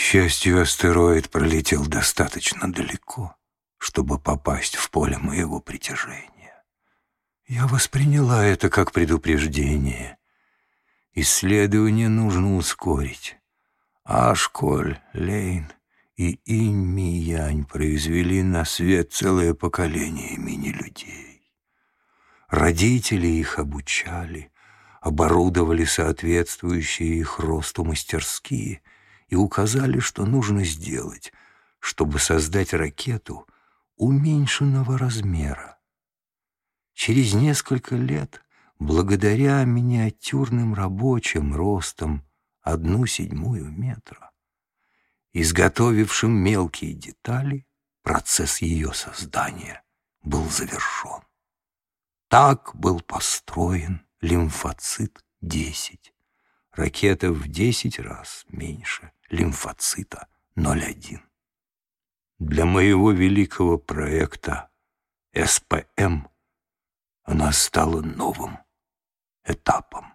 счастью, астероид пролетел достаточно далеко, чтобы попасть в поле моего притяжения. Я восприняла это как предупреждение. Исследование нужно ускорить. Ашколь, Лейн и Инь-Ми-Янь произвели на свет целое поколение мини-людей. Родители их обучали, оборудовали соответствующие их росту мастерские и указали, что нужно сделать, чтобы создать ракету уменьшенного размера. Через несколько лет, благодаря миниатюрным рабочим ростом одну седьмую метра, изготовившим мелкие детали, процесс ее создания был завершен. Так был построен лимфоцит-10. Ракета в 10 раз меньше лимфоцита 0,1. Для моего великого проекта СПМ она стала новым этапом.